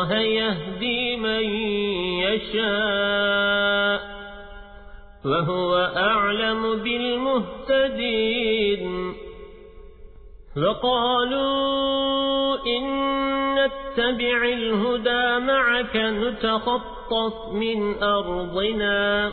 الله يهدي من يشاء وهو أعلم بالمهتدين وقالوا إن نتبع الهدى معك نتخطف من أرضنا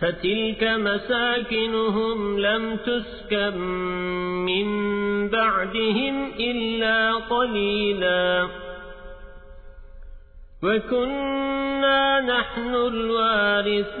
فتلك مساكنهم لم تسكن من بعدهم إلا قليلا. وكنا نحن الوارثين.